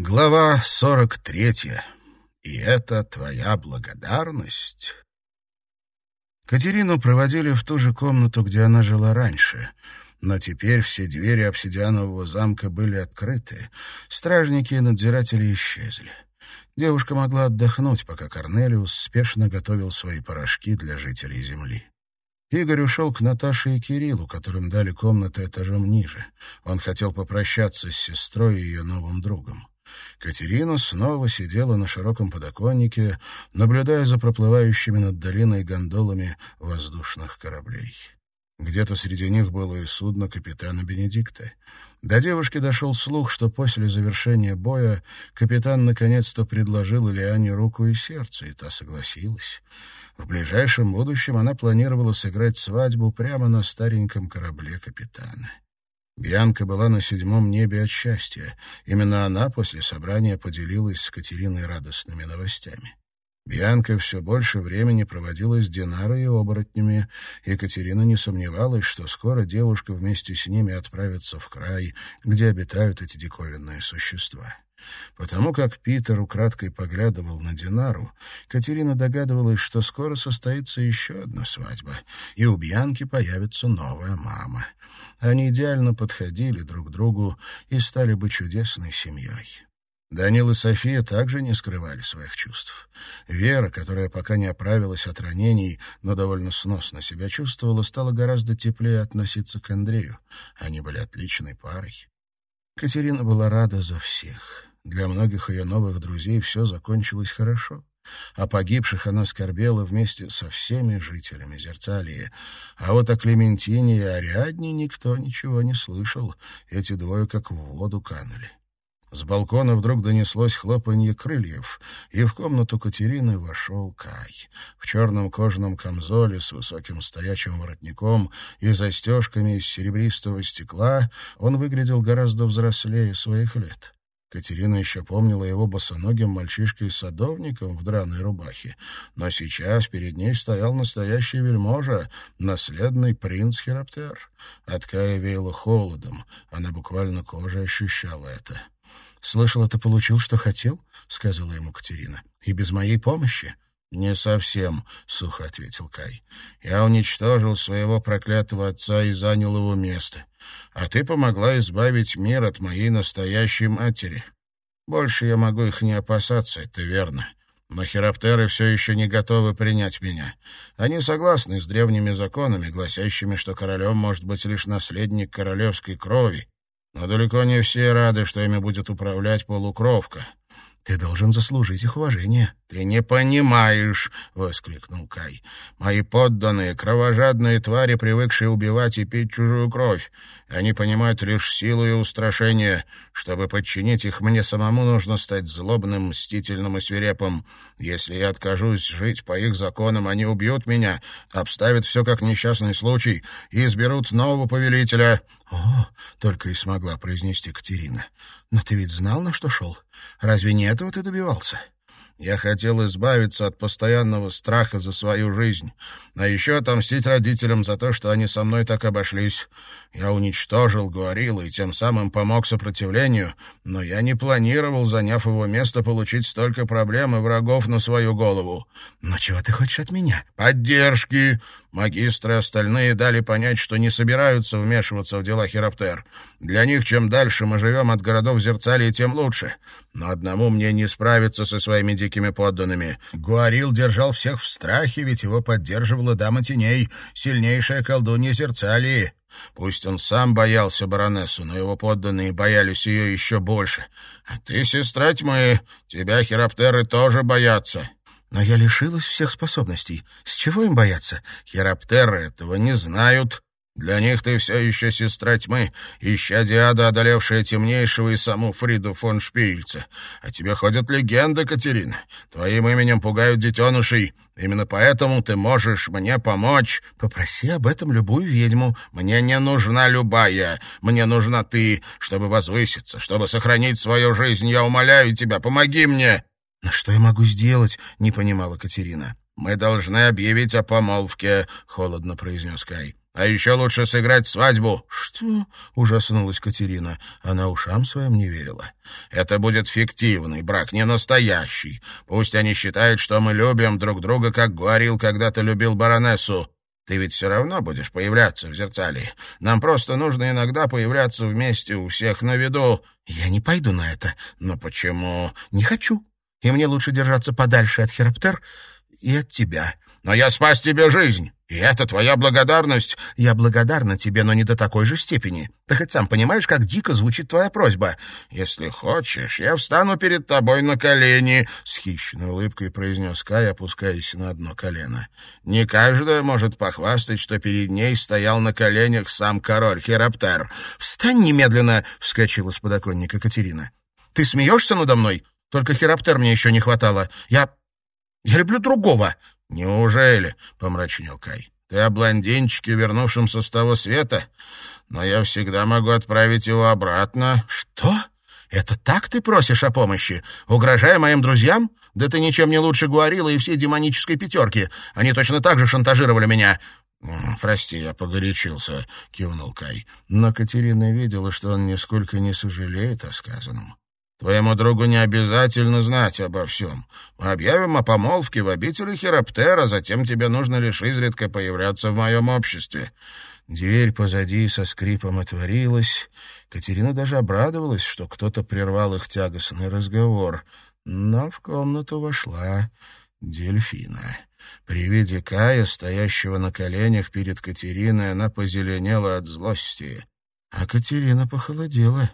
Глава сорок третья. И это твоя благодарность. Катерину проводили в ту же комнату, где она жила раньше, но теперь все двери обсидианового замка были открыты, стражники и надзиратели исчезли. Девушка могла отдохнуть, пока Корнелиус спешно готовил свои порошки для жителей земли. Игорь ушел к Наташе и Кириллу, которым дали комнаты этажом ниже. Он хотел попрощаться с сестрой и ее новым другом. Катерина снова сидела на широком подоконнике, наблюдая за проплывающими над долиной гондолами воздушных кораблей. Где-то среди них было и судно капитана Бенедикта. До девушки дошел слух, что после завершения боя капитан наконец-то предложил Ильяне руку и сердце, и та согласилась. В ближайшем будущем она планировала сыграть свадьбу прямо на стареньком корабле капитана. Бьянка была на седьмом небе от счастья. Именно она после собрания поделилась с Катериной радостными новостями. Бьянка все больше времени проводила с Динарой и оборотнями. Екатерина не сомневалась, что скоро девушка вместе с ними отправится в край, где обитают эти диковинные существа. Потому как Питер украдкой поглядывал на Динару, Катерина догадывалась, что скоро состоится еще одна свадьба, и у Бьянки появится новая мама. Они идеально подходили друг другу и стали бы чудесной семьей. Данил и София также не скрывали своих чувств. Вера, которая пока не оправилась от ранений, но довольно сносно себя чувствовала, стала гораздо теплее относиться к Андрею. Они были отличной парой. Катерина была рада за всех. Для многих ее новых друзей все закончилось хорошо. О погибших она скорбела вместе со всеми жителями Зерцалии. А вот о Клементине и Ариадне никто ничего не слышал. Эти двое как в воду канули. С балкона вдруг донеслось хлопанье крыльев, и в комнату Катерины вошел Кай. В черном кожаном камзоле с высоким стоячим воротником и застежками из серебристого стекла он выглядел гораздо взрослее своих лет. Катерина еще помнила его босоногим мальчишкой-садовником в драной рубахе, но сейчас перед ней стоял настоящий вельможа, наследный принц Хераптер. От Кая веяло холодом, она буквально кожей ощущала это. «Слышал, ты получил, что хотел?» — сказала ему Катерина. «И без моей помощи?» «Не совсем», — сухо ответил Кай. «Я уничтожил своего проклятого отца и занял его место а ты помогла избавить мир от моей настоящей матери. Больше я могу их не опасаться, это верно. Но хироптеры все еще не готовы принять меня. Они согласны с древними законами, гласящими, что королем может быть лишь наследник королевской крови. Но далеко не все рады, что ими будет управлять полукровка. Ты должен заслужить их уважение. Ты не понимаешь, воскликнул Кай. Мои подданные кровожадные твари, привыкшие убивать и пить чужую кровь. Они понимают лишь силу и устрашение. Чтобы подчинить их мне самому, нужно стать злобным, мстительным и свирепым. Если я откажусь жить по их законам, они убьют меня, обставят все как несчастный случай и изберут нового повелителя. О, только и смогла произнести Катерина. Но ты ведь знал, на что шел? Разве не этого ты добивался? Я хотел избавиться от постоянного страха за свою жизнь, а еще отомстить родителям за то, что они со мной так обошлись. Я уничтожил Гуарила и тем самым помог сопротивлению, но я не планировал, заняв его место, получить столько проблем и врагов на свою голову. Но чего ты хочешь от меня? Поддержки! Магистры остальные дали понять, что не собираются вмешиваться в дела Хироптер. Для них чем дальше мы живем от городов Зерцалии, тем лучше. Но одному мне не справиться со своими дикими подданными. Гуарил держал всех в страхе, ведь его поддерживала дама теней, сильнейшая колдунья Зерцалии. Пусть он сам боялся баронессу, но его подданные боялись ее еще больше. А ты, сестра тьмы, тебя хироптеры тоже боятся. Но я лишилась всех способностей. С чего им бояться? Хироптеры этого не знают. Для них ты все еще сестра тьмы, ища Диада, одолевшая темнейшего и саму Фриду фон Шпильца. А тебе ходят легенды, Катерина. Твоим именем пугают детенышей. Именно поэтому ты можешь мне помочь. Попроси об этом любую ведьму. Мне не нужна любая. Мне нужна ты, чтобы возвыситься, чтобы сохранить свою жизнь. Я умоляю тебя, помоги мне. «Но что я могу сделать?» — не понимала Катерина. «Мы должны объявить о помолвке», — холодно произнес Кай. А еще лучше сыграть свадьбу». «Что?» — ужаснулась Катерина. Она ушам своим не верила. «Это будет фиктивный брак, не настоящий. Пусть они считают, что мы любим друг друга, как говорил когда-то любил баронессу. Ты ведь все равно будешь появляться в зеркале. Нам просто нужно иногда появляться вместе у всех на виду». «Я не пойду на это». «Но почему?» «Не хочу. И мне лучше держаться подальше от Хераптер и от тебя». «Но я спас тебе жизнь». И это твоя благодарность? Я благодарна тебе, но не до такой же степени. Ты хоть сам понимаешь, как дико звучит твоя просьба? Если хочешь, я встану перед тобой на колени, с хищной улыбкой произнес Кай, опускаясь на одно колено. Не каждая может похвастать, что перед ней стоял на коленях сам король Хераптер. Встань немедленно, вскочила с подоконника Катерина. Ты смеешься надо мной? Только Хераптер мне еще не хватало. Я... я люблю другого. «Неужели?» — помрачнел Кай. «Ты о блондинчике, вернувшемся с того света? Но я всегда могу отправить его обратно». «Что? Это так ты просишь о помощи? Угрожая моим друзьям? Да ты ничем не лучше говорила и всей демонической пятерки. Они точно так же шантажировали меня». «Прости, я погорячился», — кивнул Кай. Но Катерина видела, что он нисколько не сожалеет о сказанном. Твоему другу не обязательно знать обо всем. Мы объявим о помолвке в обители Хироптера, затем тебе нужно лишь изредка появляться в моем обществе». Дверь позади со скрипом отворилась. Катерина даже обрадовалась, что кто-то прервал их тягостный разговор. Но в комнату вошла дельфина. При виде Кая, стоящего на коленях перед Катериной, она позеленела от злости. А Катерина похолодела.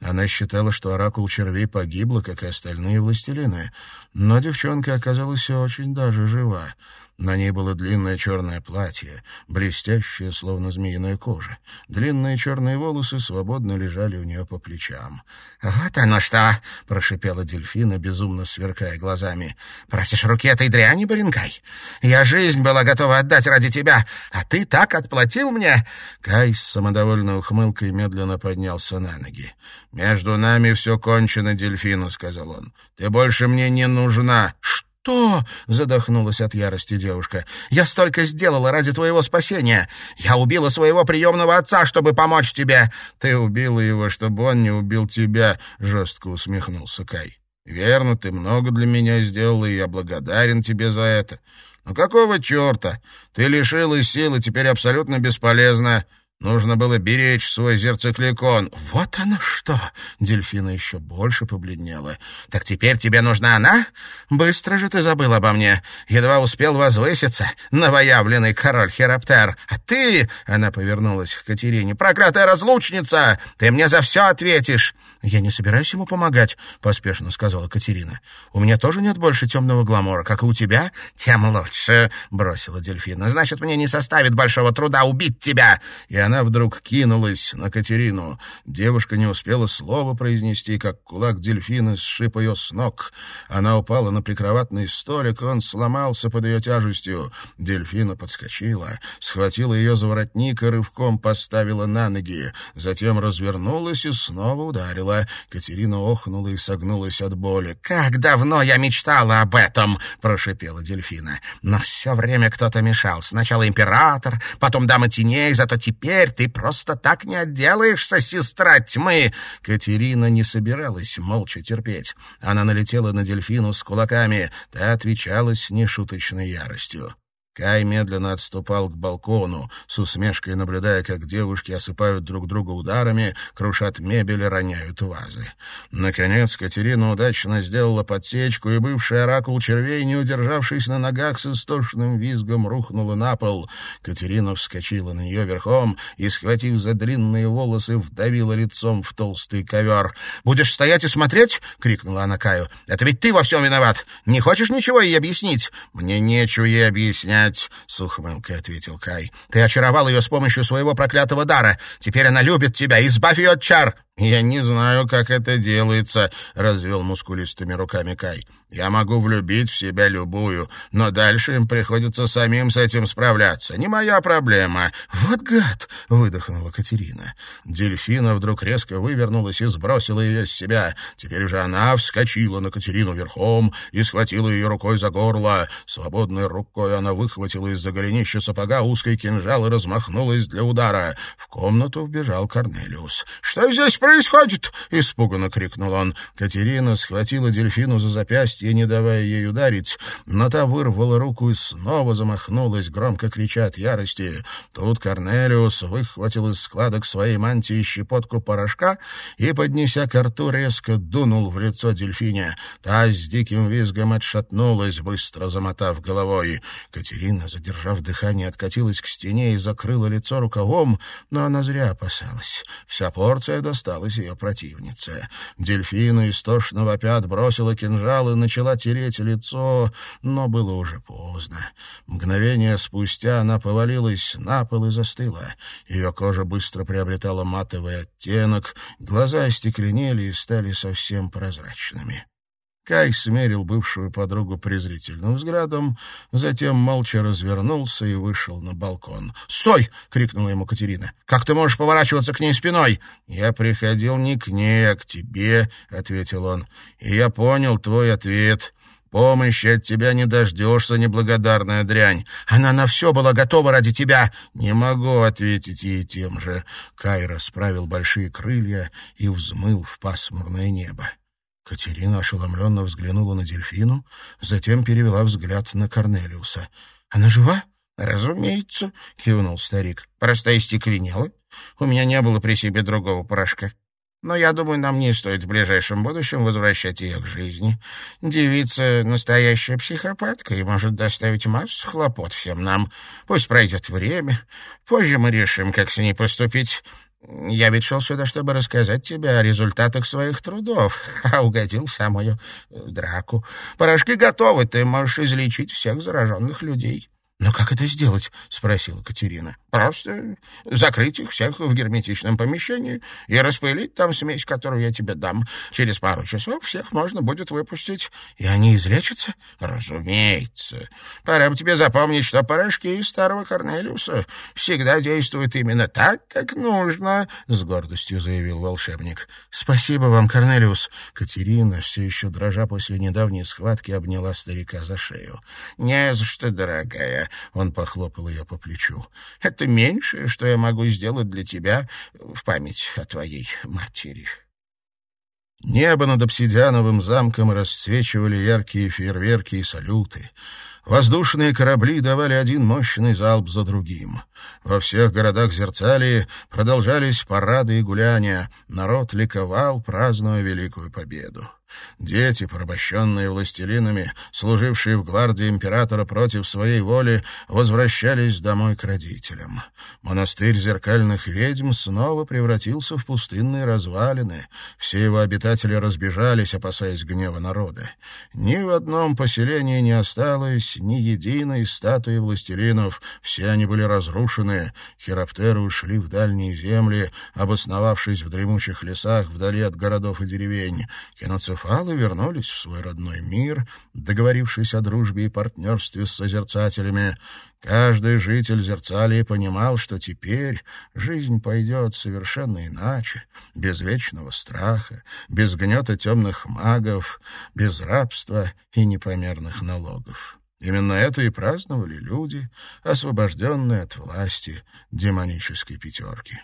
Она считала, что оракул червей погибла, как и остальные властелины, но девчонка оказалась очень даже жива. На ней было длинное черное платье, блестящее, словно змеиная кожа. Длинные черные волосы свободно лежали у нее по плечам. «Вот оно что!» — прошипела дельфина, безумно сверкая глазами. «Просишь руки этой дряни, Баренкай? Я жизнь была готова отдать ради тебя, а ты так отплатил мне!» Кай с самодовольной ухмылкой медленно поднялся на ноги. «Между нами все кончено, дельфина», — сказал он. «Ты больше мне не нужна». Задохнулась от ярости девушка. «Я столько сделала ради твоего спасения. Я убила своего приемного отца, чтобы помочь тебе». «Ты убила его, чтобы он не убил тебя», — жестко усмехнулся Кай. «Верно, ты много для меня сделала, и я благодарен тебе за это. Но какого черта? Ты лишилась силы, теперь абсолютно бесполезна. Нужно было беречь свой зерцекликон. Вот оно что! Дельфина еще больше побледнела. Так теперь тебе нужна она? Быстро же ты забыл обо мне. Едва успел возвыситься, новоявленный король Хераптер. А ты, она повернулась к Катерине, проклятая разлучница, ты мне за все ответишь. «Я не собираюсь ему помогать», — поспешно сказала Катерина. «У меня тоже нет больше темного гламора, как и у тебя». «Тем лучше», — бросила дельфина. «Значит, мне не составит большого труда убить тебя». И она вдруг кинулась на Катерину. Девушка не успела слова произнести, как кулак дельфина сшиб ее с ног. Она упала на прикроватный столик, он сломался под ее тяжестью. Дельфина подскочила, схватила ее за воротник и рывком поставила на ноги. Затем развернулась и снова ударила ударила. Катерина охнула и согнулась от боли. «Как давно я мечтала об этом!» — прошипела дельфина. «Но все время кто-то мешал. Сначала император, потом дама теней, зато теперь ты просто так не отделаешься, сестра тьмы!» Катерина не собиралась молча терпеть. Она налетела на дельфину с кулаками. Та отвечала с нешуточной яростью. Кай медленно отступал к балкону, с усмешкой наблюдая, как девушки осыпают друг друга ударами, крушат мебель и роняют вазы. Наконец Катерина удачно сделала подсечку, и бывший оракул червей, не удержавшись на ногах, с истошным визгом рухнула на пол. Катерина вскочила на нее верхом и, схватив за длинные волосы, вдавила лицом в толстый ковер. «Будешь стоять и смотреть?» — крикнула она Каю. «Это ведь ты во всем виноват! Не хочешь ничего ей объяснить?» «Мне нечего ей объяснять» знать», — с ухмылкой ответил Кай. «Ты очаровал ее с помощью своего проклятого дара. Теперь она любит тебя. Избавь ее от чар». «Я не знаю, как это делается», — развел мускулистыми руками Кай. «Я могу влюбить в себя любую, но дальше им приходится самим с этим справляться. Не моя проблема». «Вот гад!» — выдохнула Катерина. Дельфина вдруг резко вывернулась и сбросила ее с себя. Теперь уже она вскочила на Катерину верхом и схватила ее рукой за горло. Свободной рукой она выхватила из-за голенища сапога узкий кинжал и размахнулась для удара. В комнату вбежал Корнелиус. «Что здесь происходит?» — испуганно крикнул он. Катерина схватила дельфину за запястье, не давая ей ударить, но та вырвала руку и снова замахнулась, громко крича от ярости. Тут Корнелиус выхватил из складок своей мантии щепотку порошка и, поднеся к рту, резко дунул в лицо дельфине. Та с диким визгом отшатнулась, быстро замотав головой. Катерина, задержав дыхание, откатилась к стене и закрыла лицо рукавом, но она зря опасалась. Вся порция достала досталась ее противнице. Дельфина, истошно вопя, отбросила кинжал и начала тереть лицо, но было уже поздно. Мгновение спустя она повалилась на пол и застыла. Ее кожа быстро приобретала матовый оттенок, глаза остекленели и стали совсем прозрачными. Кай смерил бывшую подругу презрительным взглядом, затем молча развернулся и вышел на балкон. «Стой!» — крикнула ему Катерина. «Как ты можешь поворачиваться к ней спиной?» «Я приходил не к ней, а к тебе», — ответил он. «И я понял твой ответ». Помощи от тебя не дождешься, неблагодарная дрянь. Она на все была готова ради тебя. Не могу ответить ей тем же. Кай расправил большие крылья и взмыл в пасмурное небо. Катерина ошеломленно взглянула на дельфину, затем перевела взгляд на Корнелиуса. «Она жива?» «Разумеется», — кивнул старик. «Просто истекленела. У меня не было при себе другого порошка. Но я думаю, нам не стоит в ближайшем будущем возвращать ее к жизни. Девица — настоящая психопатка и может доставить массу хлопот всем нам. Пусть пройдет время. Позже мы решим, как с ней поступить. Я ведь шел сюда, чтобы рассказать тебе о результатах своих трудов, а угодил в самую э, драку. Порошки готовы, ты можешь излечить всех зараженных людей. «Но как это сделать?» — спросила Катерина. «Просто закрыть их всех в герметичном помещении и распылить там смесь, которую я тебе дам. Через пару часов всех можно будет выпустить. И они излечатся?» «Разумеется. Пора бы тебе запомнить, что порошки из старого Корнелиуса всегда действуют именно так, как нужно», — с гордостью заявил волшебник. «Спасибо вам, Корнелиус». Катерина, все еще дрожа после недавней схватки, обняла старика за шею. «Не за что, дорогая. Он похлопал ее по плечу. «Это меньшее, что я могу сделать для тебя в память о твоей матери». Небо над обсидиановым замком расцвечивали яркие фейерверки и салюты. Воздушные корабли давали один мощный залп за другим. Во всех городах Зерцалии продолжались парады и гуляния. Народ ликовал, празднуя Великую Победу. Дети, порабощенные властелинами, служившие в гвардии императора против своей воли, возвращались домой к родителям. Монастырь зеркальных ведьм снова превратился в пустынные развалины. Все его обитатели разбежались, опасаясь гнева народа. Ни в одном поселении не осталось ни единой статуи властелинов. Все они были разрушены. Хироптеры ушли в дальние земли, обосновавшись в дремучих лесах вдали от городов и деревень. Кинуцеф Фалы вернулись в свой родной мир, договорившись о дружбе и партнерстве с созерцателями. Каждый житель Зерцалии понимал, что теперь жизнь пойдет совершенно иначе, без вечного страха, без гнета темных магов, без рабства и непомерных налогов. Именно это и праздновали люди, освобожденные от власти демонической пятерки.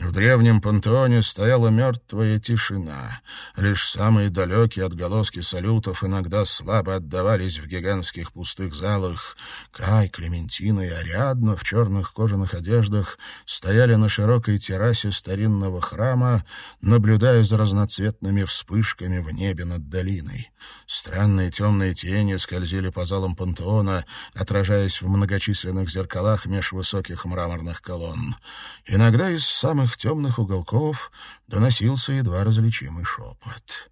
В древнем пантеоне стояла мертвая тишина. Лишь самые далекие отголоски салютов иногда слабо отдавались в гигантских пустых залах. Кай, Клементина и Ариадна в черных кожаных одеждах стояли на широкой террасе старинного храма, наблюдая за разноцветными вспышками в небе над долиной. Странные темные тени скользили по залам пантеона, отражаясь в многочисленных зеркалах меж высоких мраморных колонн. Иногда из самых самых темных уголков доносился едва различимый шепот.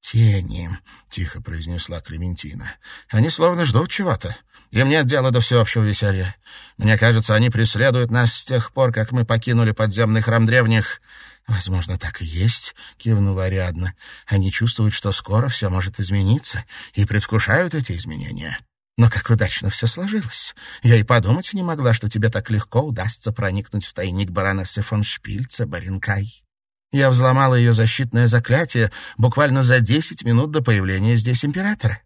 «Тени», — тихо произнесла Клементина. «Они словно ждут чего-то. Им нет дела до всеобщего веселья. Мне кажется, они преследуют нас с тех пор, как мы покинули подземный храм древних. «Возможно, так и есть», — кивнула Ариадна. «Они чувствуют, что скоро все может измениться, и предвкушают эти изменения. Но как удачно все сложилось. Я и подумать не могла, что тебе так легко удастся проникнуть в тайник баронессы фон Шпильца, Баринкай. Я взломала ее защитное заклятие буквально за десять минут до появления здесь императора.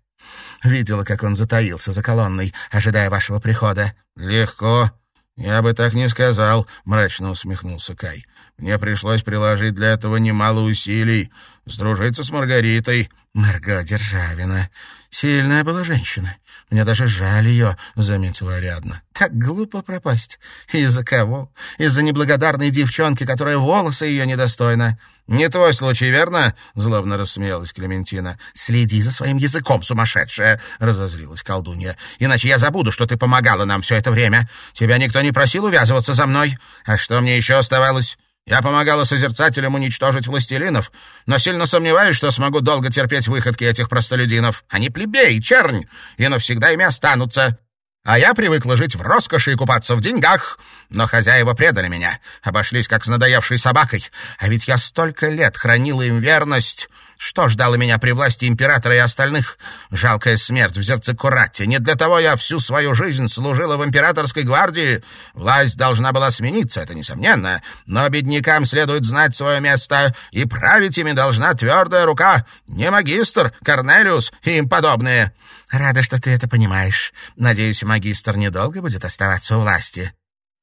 Видела, как он затаился за колонной, ожидая вашего прихода. «Легко. Я бы так не сказал», — мрачно усмехнулся Кай. «Мне пришлось приложить для этого немало усилий, сдружиться с Маргаритой». «Марго Державина. Сильная была женщина. Мне даже жаль ее», — заметила Ариадна. «Так глупо пропасть. Из-за кого? Из-за неблагодарной девчонки, которая волосы ее недостойна». «Не твой случай, верно?» — злобно рассмеялась Клементина. «Следи за своим языком, сумасшедшая!» — разозлилась колдунья. «Иначе я забуду, что ты помогала нам все это время. Тебя никто не просил увязываться за мной. А что мне еще оставалось? Я помогала созерцателям уничтожить властелинов, но сильно сомневаюсь, что смогу долго терпеть выходки этих простолюдинов. Они плебеи, чернь, и навсегда ими останутся. А я привыкла жить в роскоши и купаться в деньгах, но хозяева предали меня, обошлись как с надоевшей собакой. А ведь я столько лет хранила им верность. Что ждало меня при власти императора и остальных? Жалкая смерть в Зерцекурате. Не для того я всю свою жизнь служила в императорской гвардии. Власть должна была смениться, это несомненно. Но беднякам следует знать свое место, и править ими должна твердая рука. Не магистр, Корнелиус и им подобные. Рада, что ты это понимаешь. Надеюсь, магистр недолго будет оставаться у власти.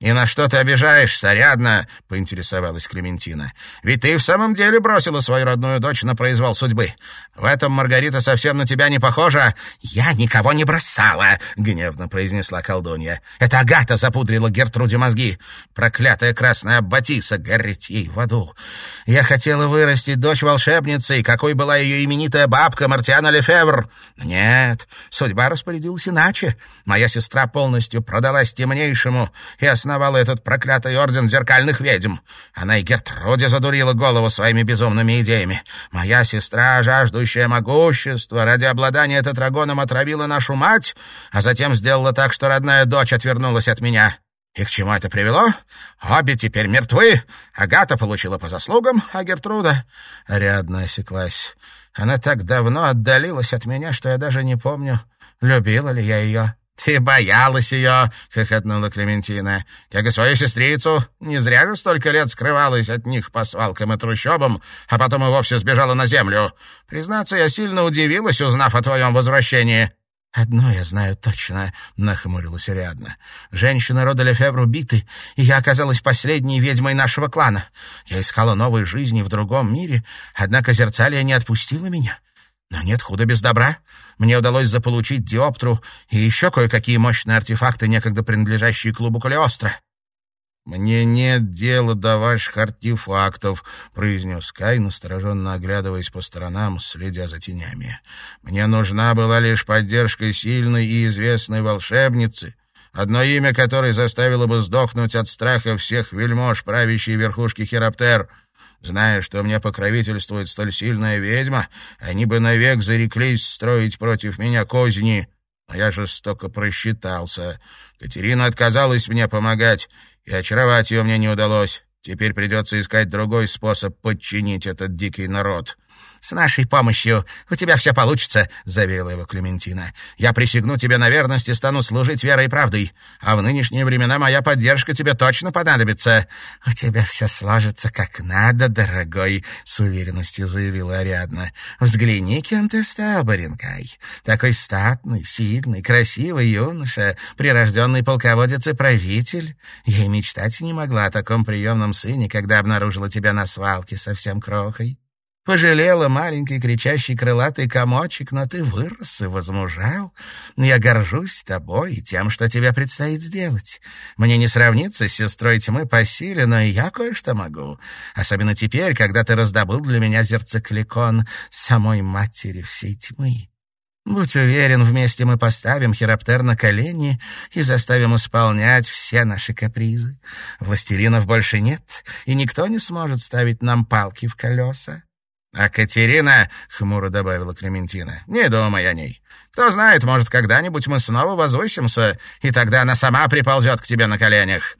«И на что ты обижаешься, рядно?» — поинтересовалась Клементина. «Ведь ты в самом деле бросила свою родную дочь на произвол судьбы. В этом Маргарита совсем на тебя не похожа». «Я никого не бросала!» — гневно произнесла колдунья. «Это Агата запудрила Гертруде мозги. Проклятая красная Батиса, гореть ей в аду. Я хотела вырастить дочь волшебницы, какой была ее именитая бабка Мартиана Лефевр. Нет, судьба распорядилась иначе. Моя сестра полностью продалась темнейшему и основала этот проклятый орден зеркальных ведьм. Она и Гертруде задурила голову своими безумными идеями. Моя сестра, жаждущая могущества, ради обладания тетрагоном отравила нашу мать, а затем сделала так, что родная дочь отвернулась от меня. И к чему это привело? Обе теперь мертвы. Агата получила по заслугам, а Гертруда... Рядно осеклась. Она так давно отдалилась от меня, что я даже не помню, любила ли я ее. «Ты боялась ее!» — хохотнула Клементина. «Как и свою сестрицу. Не зря же столько лет скрывалась от них по свалкам и трущобам, а потом и вовсе сбежала на землю. Признаться, я сильно удивилась, узнав о твоем возвращении». «Одно я знаю точно», — нахмурилась Ариадна. «Женщины рода Лефевр убиты, и я оказалась последней ведьмой нашего клана. Я искала новой жизни в другом мире, однако Зерцалия не отпустила меня. Но нет худа без добра. Мне удалось заполучить диоптру и еще кое-какие мощные артефакты, некогда принадлежащие клубу Калиостро. «Мне нет дела до ваших артефактов», — произнес Кай, настороженно оглядываясь по сторонам, следя за тенями. «Мне нужна была лишь поддержка сильной и известной волшебницы, одно имя которой заставило бы сдохнуть от страха всех вельмож правящей верхушки Хераптер». Зная, что мне покровительствует столь сильная ведьма, они бы навек зареклись строить против меня козни. А я жестоко просчитался. Катерина отказалась мне помогать, и очаровать ее мне не удалось. Теперь придется искать другой способ подчинить этот дикий народ. «С нашей помощью у тебя все получится», — заверила его Клементина. «Я присягну тебе на верность и стану служить верой и правдой. А в нынешние времена моя поддержка тебе точно понадобится». «У тебя все сложится как надо, дорогой», — с уверенностью заявила Ариадна. «Взгляни, кем ты стал, Баренкай. Такой статный, сильный, красивый юноша, прирожденный полководец и правитель. Я и мечтать не могла о таком приемном сыне, когда обнаружила тебя на свалке совсем крохой». Пожалела маленький кричащий крылатый комочек, но ты вырос и возмужал. Я горжусь тобой и тем, что тебе предстоит сделать. Мне не сравниться с сестрой тьмы по силе, но и я кое-что могу. Особенно теперь, когда ты раздобыл для меня зерцекликон самой матери всей тьмы. Будь уверен, вместе мы поставим Хироптер на колени и заставим исполнять все наши капризы. Властелинов больше нет, и никто не сможет ставить нам палки в колеса. «А Катерина», — хмуро добавила Клементина, — «не думай о ней. Кто знает, может, когда-нибудь мы снова возвысимся, и тогда она сама приползет к тебе на коленях.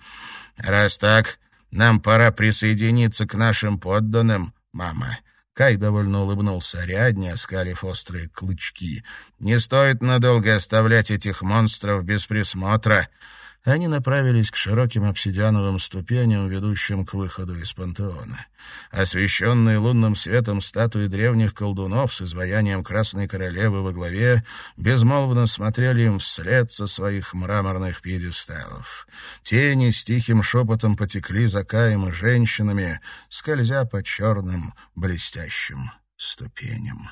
Раз так, Нам пора присоединиться к нашим подданным, мама». Кай довольно улыбнулся Ариадне, оскалив острые клычки. «Не стоит надолго оставлять этих монстров без присмотра они направились к широким обсидиановым ступеням, ведущим к выходу из пантеона. Освещенные лунным светом статуи древних колдунов с изваянием Красной Королевы во главе безмолвно смотрели им вслед со своих мраморных пьедесталов. Тени с тихим шепотом потекли за Каем и женщинами, скользя по черным блестящим ступеням.